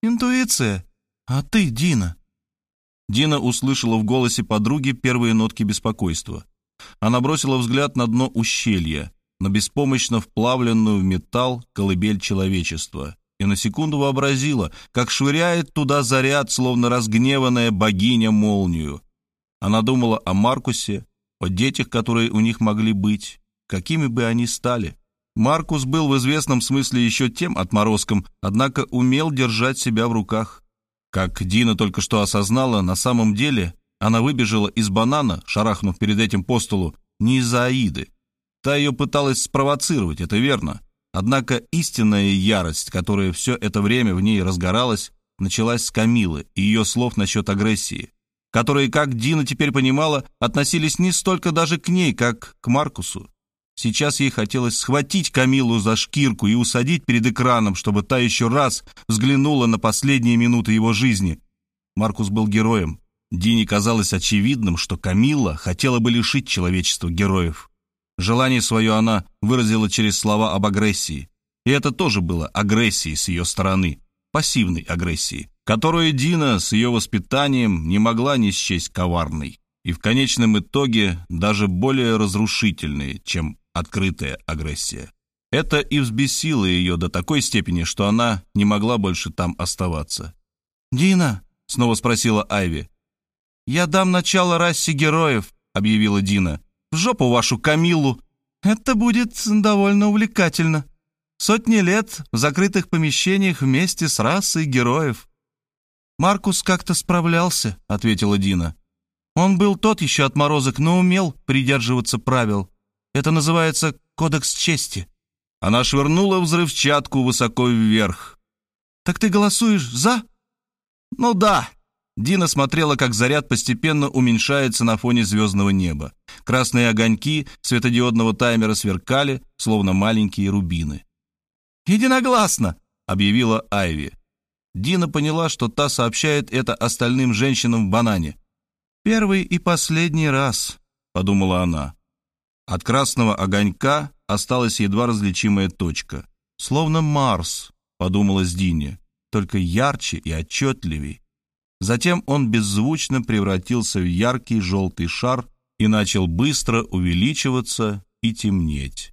«Интуиция. А ты, Дина?» Дина услышала в голосе подруги первые нотки беспокойства. Она бросила взгляд на дно ущелья, на беспомощно вплавленную в металл колыбель человечества, и на секунду вообразила, как швыряет туда заряд, словно разгневанная богиня молнию. Она думала о Маркусе, о детях, которые у них могли быть, какими бы они стали. Маркус был в известном смысле еще тем отморозком, однако умел держать себя в руках. Как Дина только что осознала, на самом деле она выбежала из банана, шарахнув перед этим по столу, не из-за Аиды. Та ее пыталась спровоцировать, это верно. Однако истинная ярость, которая все это время в ней разгоралась, началась с Камилы и ее слов насчет агрессии, которые, как Дина теперь понимала, относились не столько даже к ней, как к Маркусу. Сейчас ей хотелось схватить Камилу за шкирку и усадить перед экраном, чтобы та еще раз взглянула на последние минуты его жизни. Маркус был героем. Дине казалось очевидным, что Камила хотела бы лишить человечества героев. Желание свое она выразила через слова об агрессии. И это тоже было агрессией с ее стороны, пассивной агрессией, которую Дина с ее воспитанием не могла не счесть коварной и в конечном итоге даже более разрушительной, чем открытая агрессия. Это и взбесило ее до такой степени, что она не могла больше там оставаться. «Дина?» — снова спросила Айви. «Я дам начало расе героев», — объявила Дина. «В жопу вашу Камилу. Это будет довольно увлекательно. Сотни лет в закрытых помещениях вместе с расой героев». «Маркус как-то справлялся», — ответила Дина. «Он был тот еще отморозок, но умел придерживаться правил. Это называется кодекс чести». Она швырнула взрывчатку высоко вверх. «Так ты голосуешь за?» «Ну да». Дина смотрела, как заряд постепенно уменьшается на фоне звездного неба. Красные огоньки светодиодного таймера сверкали, словно маленькие рубины. «Единогласно!» — объявила Айви. Дина поняла, что та сообщает это остальным женщинам в банане. «Первый и последний раз», — подумала она. От красного огонька осталась едва различимая точка. «Словно Марс», — подумала Дине, — «только ярче и отчетливей». Затем он беззвучно превратился в яркий желтый шар и начал быстро увеличиваться и темнеть.